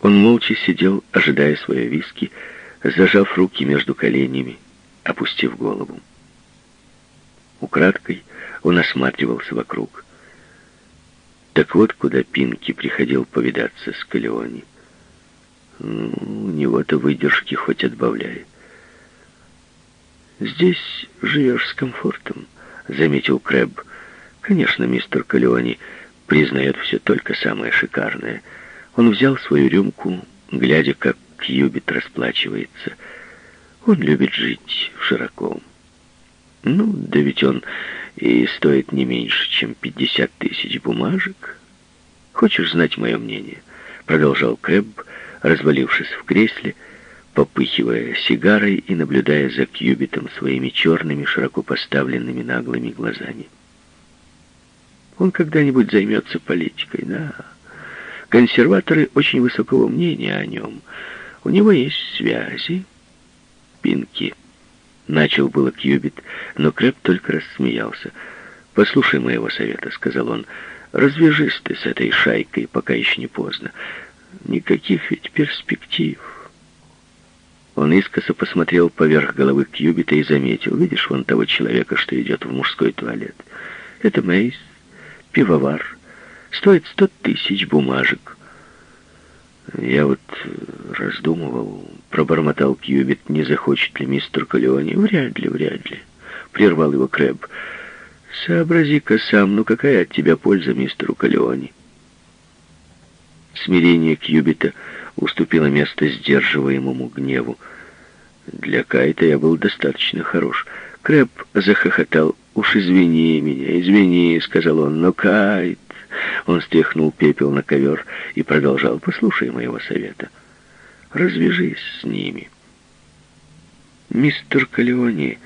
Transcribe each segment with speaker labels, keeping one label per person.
Speaker 1: Он молча сидел, ожидая свое виски, зажав руки между коленями, опустив голову. Украдкой он осматривался вокруг. Так вот, куда Пинки приходил повидаться с Калеони. Ну, у него-то выдержки хоть отбавляй. «Здесь живешь с комфортом», — заметил Крэб. «Конечно, мистер Калеони признает все только самое шикарное». Он взял свою рюмку, глядя, как Кьюбит расплачивается. Он любит жить широко. Ну, да ведь он и стоит не меньше, чем пятьдесят тысяч бумажек. Хочешь знать мое мнение? Продолжал Крэб, развалившись в кресле, попыхивая сигарой и наблюдая за Кьюбитом своими черными, широко поставленными наглыми глазами. Он когда-нибудь займется политикой, да. Консерваторы очень высокого мнения о нем. У него есть связи. Пинки. Начал было Кьюбит, но Крэп только рассмеялся. «Послушай моего совета», — сказал он. «Развяжись ты с этой шайкой, пока еще не поздно. Никаких ведь перспектив». Он искоса посмотрел поверх головы Кьюбита и заметил. «Видишь вон того человека, что идет в мужской туалет? Это Мейс, пивовар. Стоит сто тысяч бумажек». Я вот раздумывал, пробормотал Кьюбит, не захочет ли мистер Калеони. Вряд ли, вряд ли. Прервал его Крэб. Сообрази-ка сам, ну какая от тебя польза мистеру Калеони? Смирение Кьюбита уступило место сдерживаемому гневу. Для Кайта я был достаточно хорош. Крэб захохотал. «Уж извини меня, извини», — сказал он, — «но Кайт...» Он стряхнул пепел на ковер и продолжал. «Послушай моего совета. Развяжись с ними. Мистер Калеони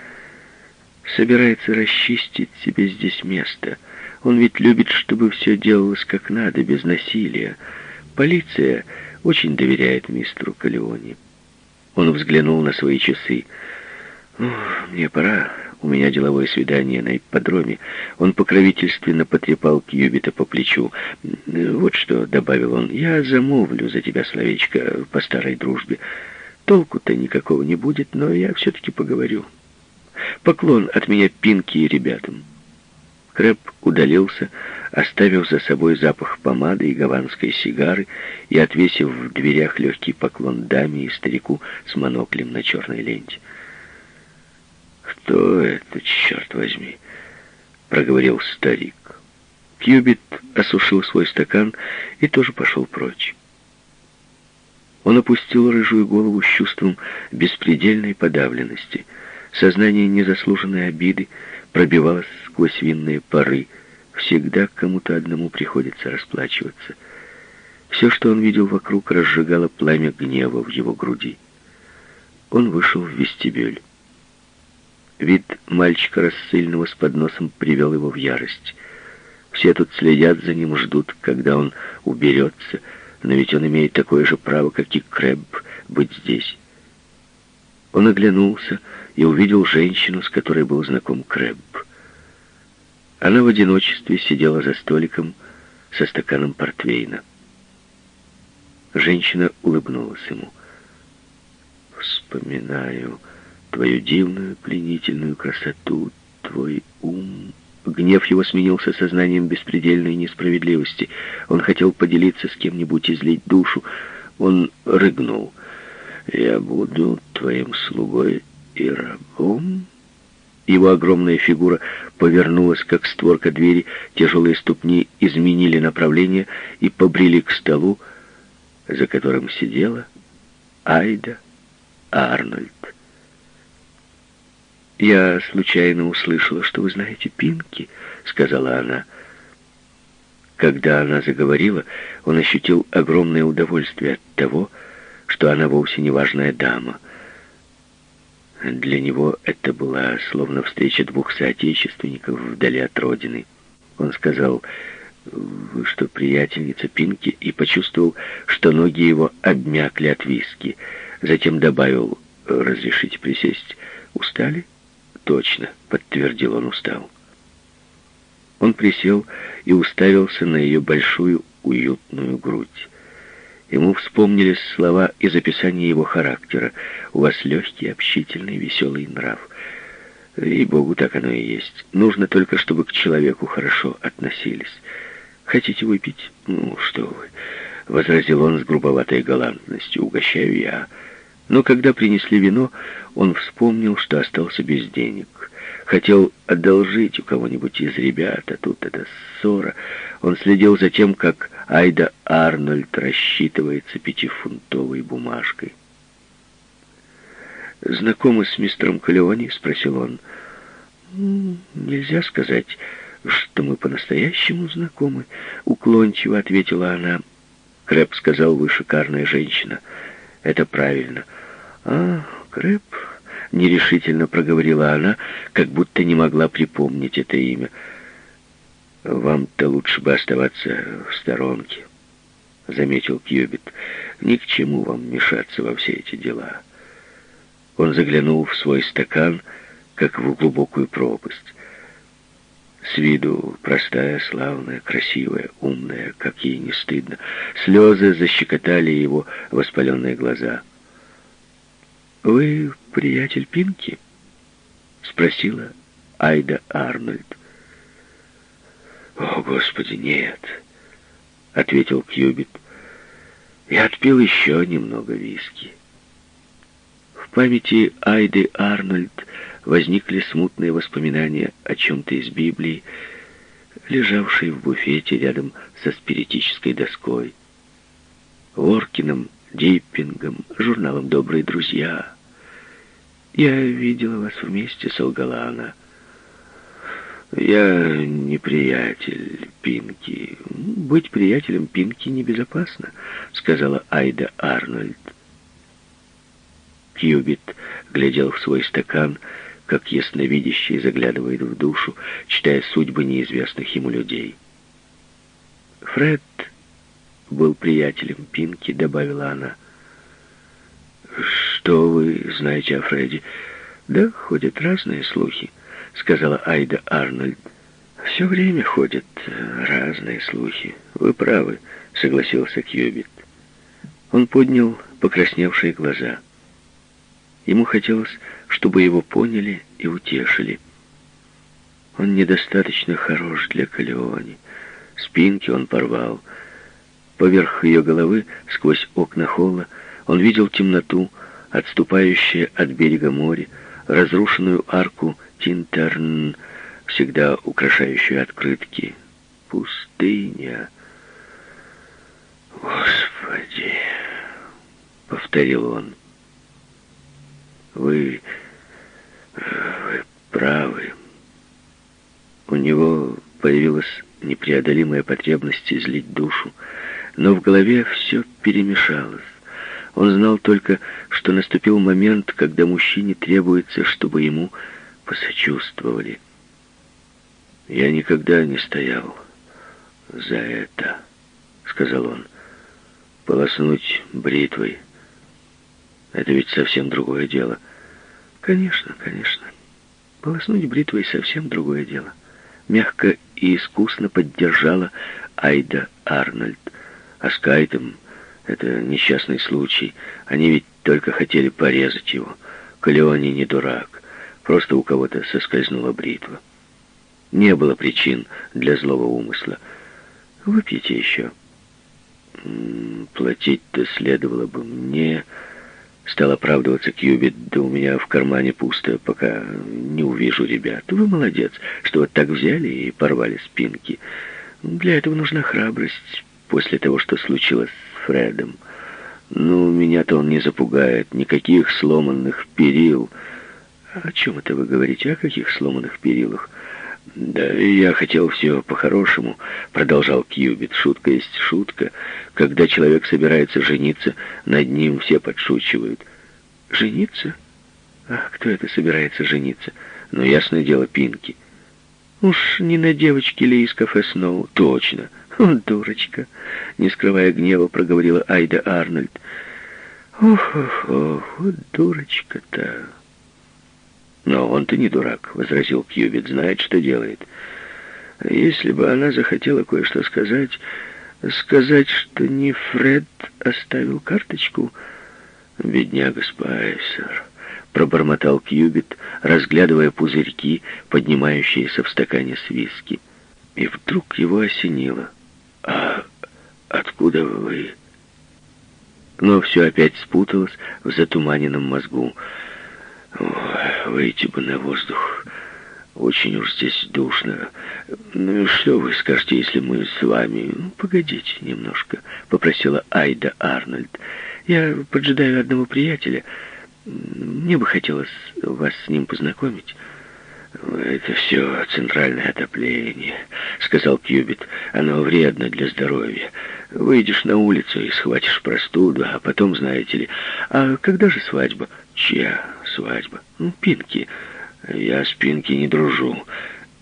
Speaker 1: собирается расчистить себе здесь место. Он ведь любит, чтобы все делалось как надо, без насилия. Полиция очень доверяет мистеру Калеони». Он взглянул на свои часы. «Мне пора. У меня деловое свидание на ипподроме. Он покровительственно потрепал Кьюбита по плечу. Вот что, — добавил он, — я замовлю за тебя словечко по старой дружбе. Толку-то никакого не будет, но я все-таки поговорю. Поклон от меня Пинки и ребятам. Крэп удалился, оставив за собой запах помады и гаванской сигары и отвесив в дверях легкий поклон даме и старику с моноклем на черной ленте. «Кто это, черт возьми?» — проговорил старик. Кьюбит осушил свой стакан и тоже пошел прочь. Он опустил рыжую голову с чувством беспредельной подавленности. Сознание незаслуженной обиды пробивалось сквозь винные пары. Всегда кому-то одному приходится расплачиваться. Все, что он видел вокруг, разжигало пламя гнева в его груди. Он вышел в вестибюль. Вид мальчика рассыльного с подносом привел его в ярость. Все тут следят за ним, ждут, когда он уберется, но ведь он имеет такое же право, как и Крэб, быть здесь. Он оглянулся и увидел женщину, с которой был знаком Крэб. Она в одиночестве сидела за столиком со стаканом портвейна. Женщина улыбнулась ему. «Вспоминаю...» твою дивную пленительную красоту, твой ум. Гнев его сменился сознанием беспредельной несправедливости. Он хотел поделиться с кем-нибудь, излить душу. Он рыгнул. «Я буду твоим слугой и рабом?» Его огромная фигура повернулась, как створка двери, тяжелые ступни изменили направление и побрели к столу, за которым сидела Айда Арнольд. «Я случайно услышала, что вы знаете Пинки», — сказала она. Когда она заговорила, он ощутил огромное удовольствие от того, что она вовсе не важная дама. Для него это была словно встреча двух соотечественников вдали от родины. Он сказал, «Вы что, приятельница Пинки?» и почувствовал, что ноги его обмякли от виски. Затем добавил, «Разрешите присесть? Устали?» Точно», — подтвердил он устал. Он присел и уставился на ее большую уютную грудь. Ему вспомнились слова из описания его характера. «У вас легкий, общительный, веселый нрав». И Богу так оно и есть. Нужно только, чтобы к человеку хорошо относились. Хотите выпить? Ну, что вы, — возразил он с грубоватой галантностью. Угощаю я. Но когда принесли вино, он вспомнил, что остался без денег. Хотел одолжить у кого-нибудь из ребят, а тут эта ссора. Он следил за тем, как Айда Арнольд рассчитывается пятифунтовой бумажкой. «Знакомы с мистером Калеони?» — спросил он. «Нельзя сказать, что мы по-настоящему знакомы», — уклончиво ответила она. Крэп сказал, вы шикарная женщина. Это правильно. А, Крэп, нерешительно проговорила она, как будто не могла припомнить это имя. Вам-то лучше бы оставаться в сторонке, заметил Кьюбит. Ни к чему вам мешаться во все эти дела. Он заглянул в свой стакан, как в глубокую пропасть. С виду простая, славная, красивая, умная, как ей не стыдно. Слезы защекотали его воспаленные глаза. «Вы приятель Пинки?» — спросила Айда Арнольд. «О, Господи, нет!» — ответил Кьюбит. «Я отпил еще немного виски». В памяти Айды Арнольд возникли смутные воспоминания о чем-то из Библии, лежавшей в буфете рядом со спиритической доской. Воркином, Диппингом, журналом «Добрые друзья». «Я видела вас вместе», — солгала она. «Я не приятель Пинки. Быть приятелем Пинки небезопасно», — сказала Айда Арнольд. Кьюбит глядел в свой стакан, — как ясновидящий заглядывает в душу, читая судьбы неизвестных ему людей. Фред был приятелем Пинки, добавила она. «Что вы знаете о Фредди?» «Да, ходят разные слухи», — сказала Айда Арнольд. «Все время ходят разные слухи. Вы правы», — согласился Кьюбит. Он поднял покрасневшие глаза. Ему хотелось чтобы его поняли и утешили. Он недостаточно хорош для Калеони. Спинки он порвал. Поверх ее головы, сквозь окна холла, он видел темноту, отступающее от берега моря, разрушенную арку Тинтерн, всегда украшающую открытки. Пустыня. «Господи!» — повторил он. «Вы вы правы. У него появилась непреодолимая потребность излить душу, но в голове все перемешалось. Он знал только, что наступил момент, когда мужчине требуется, чтобы ему посочувствовали. «Я никогда не стоял за это», — сказал он. «Полоснуть бритвой — это ведь совсем другое дело». Конечно, конечно. Полоснуть бритвой совсем другое дело. Мягко и искусно поддержала Айда Арнольд. А с Кайтом это несчастный случай. Они ведь только хотели порезать его. Калеони не дурак. Просто у кого-то соскользнула бритва. Не было причин для злого умысла. Выпейте еще. Платить-то следовало бы мне... Стал оправдываться Кьюбит, да у меня в кармане пусто, пока не увижу ребят. Вы молодец, что вот так взяли и порвали спинки. Для этого нужна храбрость после того, что случилось с Фредом. Ну, меня-то он не запугает, никаких сломанных перил. О чем это вы говорите? О каких сломанных перилах? «Да, я хотел все по-хорошему», — продолжал Кьюбит. «Шутка есть шутка. Когда человек собирается жениться, над ним все подшучивают». «Жениться? А кто это собирается жениться? Ну, ясное дело, Пинки». «Уж не на девочке ли из кафе Сноу?» «Точно». «Дурочка», — не скрывая гнева, проговорила Айда Арнольд. «Ох, ох, ох, дурочка-то». «Но он-то не дурак», — возразил Кьюбит, — «знает, что делает. Если бы она захотела кое-что сказать, Сказать, что не Фред оставил карточку? Бедняга Спайсер, пробормотал Кьюбит, разглядывая пузырьки, поднимающиеся в стакане с виски. И вдруг его осенило. «А откуда вы?» Но все опять спуталось в затуманенном мозгу. «Выйти бы на воздух. Очень уж здесь душно. Ну и что вы скажете, если мы с вами...» ну, «Погодите немножко», — попросила Айда Арнольд. «Я поджидаю одного приятеля. Мне бы хотелось вас с ним познакомить». «Это все центральное отопление», — сказал Кьюбит. «Оно вредно для здоровья. Выйдешь на улицу и схватишь простуду, а потом, знаете ли... А когда же свадьба?» «Чья свадьба?» «Ну, Пинки. Я с Пинки не дружу.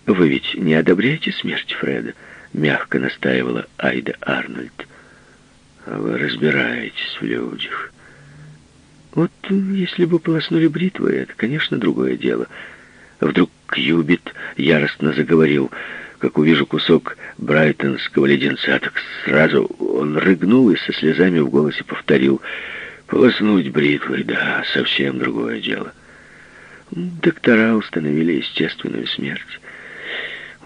Speaker 1: Вы ведь не одобряете смерть Фреда?» Мягко настаивала Айда Арнольд. «А вы разбираетесь в людях». «Вот если бы полоснули бритвой, это, конечно, другое дело». Вдруг Кьюбит яростно заговорил. Как увижу кусок брайтонского леденца, так сразу он рыгнул и со слезами в голосе повторил. Полоснуть бритвой, да, совсем другое дело. Доктора установили естественную смерть.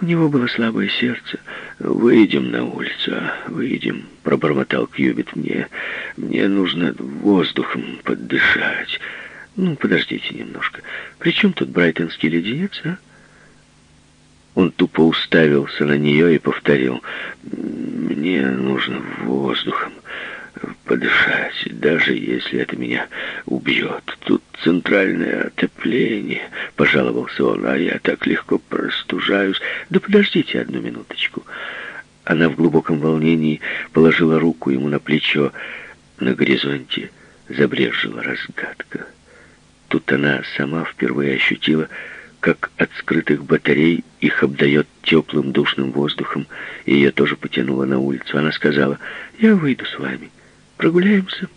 Speaker 1: У него было слабое сердце. «Выйдем на улицу, а? выйдем», — пробормотал Кьюбит мне. «Мне нужно воздухом поддышать». Ну, подождите немножко. При чем тут брайтонский леденец, а? Он тупо уставился на нее и повторил. Мне нужно воздухом подышать, даже если это меня убьет. Тут центральное отопление, пожаловался он, а я так легко простужаюсь. Да подождите одну минуточку. Она в глубоком волнении положила руку ему на плечо. На горизонте забрежила разгадка. Тут она сама впервые ощутила, как от скрытых батарей их обдает теплым душным воздухом, и ее тоже потянуло на улицу. Она сказала, «Я выйду с вами. Прогуляемся».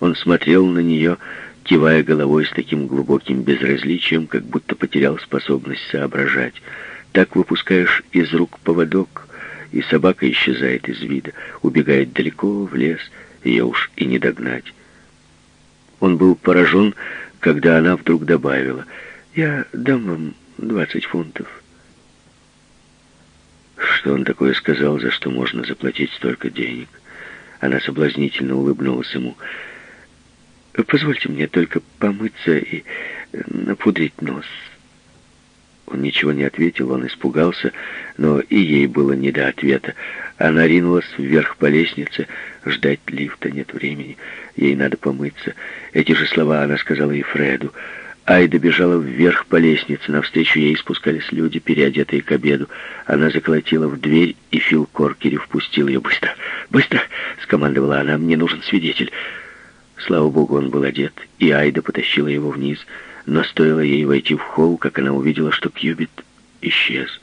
Speaker 1: Он смотрел на нее, кивая головой с таким глубоким безразличием, как будто потерял способность соображать. Так выпускаешь из рук поводок, и собака исчезает из вида, убегает далеко в лес, ее уж и не догнать. Он был поражен, когда она вдруг добавила, «Я дам вам двадцать фунтов». Что он такое сказал, за что можно заплатить столько денег? Она соблазнительно улыбнулась ему. «Позвольте мне только помыться и напудрить нос». Он ничего не ответил, он испугался, но и ей было не до ответа. Она ринулась вверх по лестнице. Ждать лифта нет времени. Ей надо помыться. Эти же слова она сказала и Фреду. Айда бежала вверх по лестнице. Навстречу ей спускались люди, переодетые к обеду. Она заколотила в дверь, и Фил Коркери впустил ее. «Быстро! Быстро!» — скомандовала она. «Мне нужен свидетель». Слава богу, он был одет, и Айда потащила его вниз — но стоило ей войти в холл, как она увидела, что Кьюбит исчез.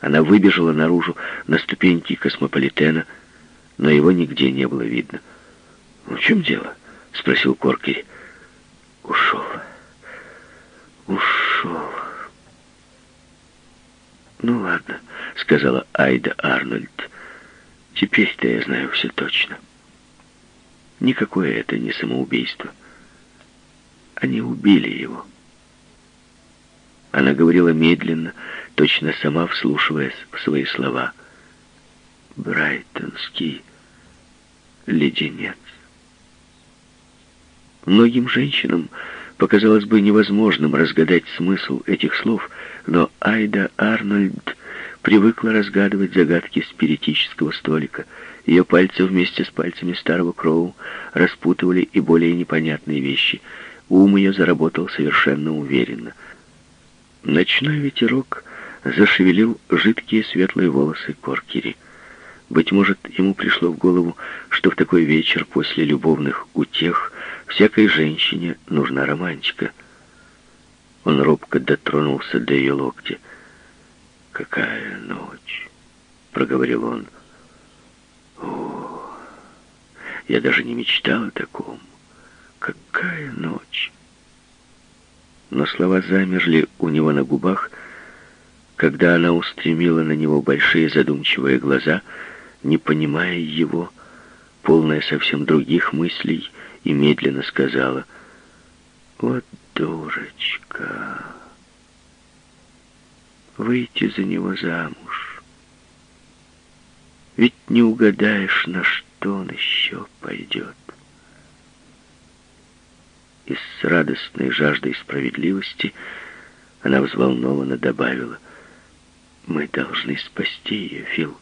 Speaker 1: Она выбежала наружу на ступеньки космополитена, но его нигде не было видно. «В чем дело?» — спросил Коркери. «Ушел. Ушел». «Ну ладно», — сказала Айда Арнольд. «Теперь-то я знаю все точно. Никакое это не самоубийство». Они убили его. Она говорила медленно, точно сама вслушиваясь в свои слова. Брайтонский леденец. Многим женщинам показалось бы невозможным разгадать смысл этих слов, но Айда Арнольд привыкла разгадывать загадки спиритического столика. Ее пальцы вместе с пальцами старого Кроу распутывали и более непонятные вещи — Ум ее заработал совершенно уверенно. Ночной ветерок зашевелил жидкие светлые волосы Коркери. Быть может, ему пришло в голову, что в такой вечер после любовных утех всякой женщине нужна романтика. Он робко дотронулся до ее локтя. «Какая ночь!» — проговорил он. «О, я даже не мечтал о таком. Какая ночь! Но слова замерли у него на губах, Когда она устремила на него большие задумчивые глаза, не понимая его, полная совсем других мыслей, и медленно сказала, «Вот дурочка, выйти за него замуж. Ведь не угадаешь, на что он еще пойдет». И с радостной жаждой справедливости она взволнованно добавила, «Мы должны спасти ее, Фил.